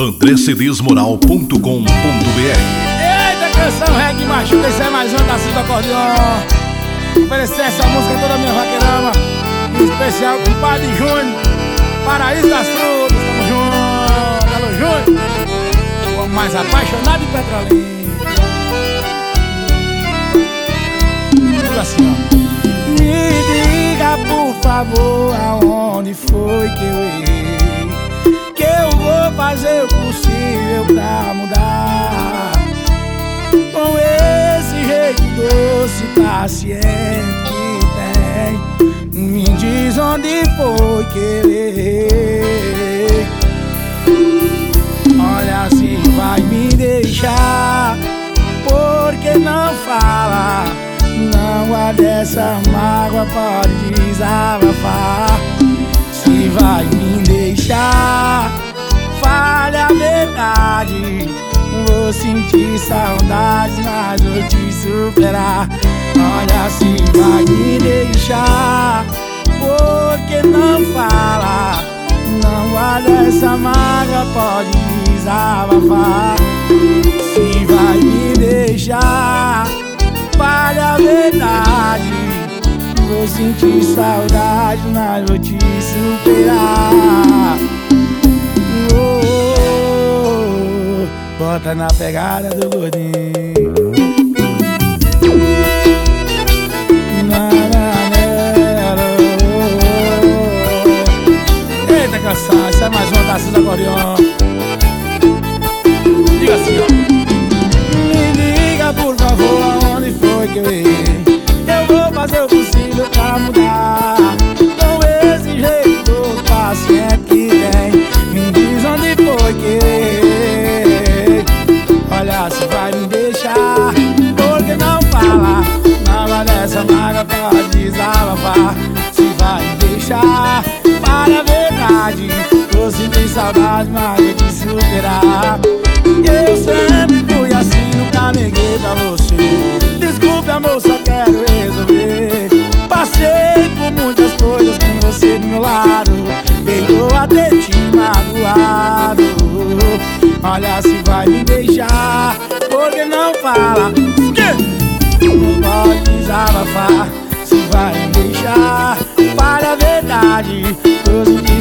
andrecedesmoral.com.br Eita, canção reggae machuca, isso é mais uma da Silva Acordeon Oferecer essa música toda a minha vaqueirama Em especial com o Padre Júnior. Paraíso das Frutas, tamo junto. Alô Júnior. O homem mais apaixonado em Petrolina. Tudo assim, ó. Me diga por favor aonde foi que eu errei paciente que tem. Me diz onde foi que eu errei Olha se vai me deixar Porque não fala Não guarda essa mágoa, pode desabafar. Se vai me deixar Fale a verdade. Vou sentir saudades, mas vou te superar Olha se vai me deixar Porque não fala Não guarda essa mágoa, pode desabafar. Se vai me deixar Fale a verdade Vou sentir saudade, mas vou te superar oh. Bota na pegada do gordinho essa é mais uma da Cida Corion Diga assim, ó. Me diga por favor aonde foi que eu errei? Eu vou fazer o possível pra mudar. Com esse jeito paciente que tem Me diz onde foi que eu errei. Olha se vai me deixar Porque não fala Nada dessa mágoa pode desabafar. Se vai me deixar Para a verdade Tô sentindo saudade, mas vou te superar. Eu sempre fui assim, nunca neguei pra você. Desculpe amor, só quero resolver. Passei por muitas coisas com você do meu lado. Perdoa ter te magoado. Olha se vai me deixar Porque não fala? Não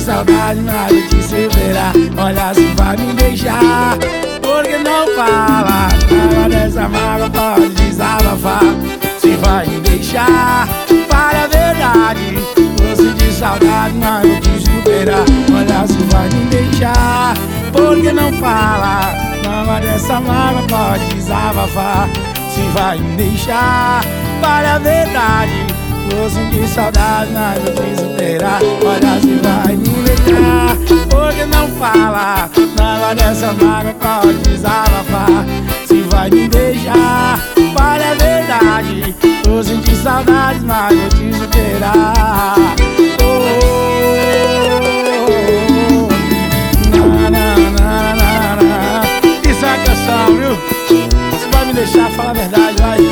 Saudade, mas eu te superar Olha se vai me deixar Porque não fala? Nada dessa mágoa pode desabafar. Se vai me deixar Fala a verdade. Tô sentindo saudade, mas eu te superar. Olha se vai me deixar Porque não fala? Nada dessa mágoa pode desabafar. Se vai me deixar Fala a verdade. Vou sentir saudade, mas eu te Olha se vai fala. Nada dessa vaga pode desabafar. Se vai me beijar, fale a verdade. Tô sentindo saudades, mas vou te superar. Oh, oh, oh, oh. na, na, na, Isso é canção, viu? Vai me deixar falar a verdade, vai.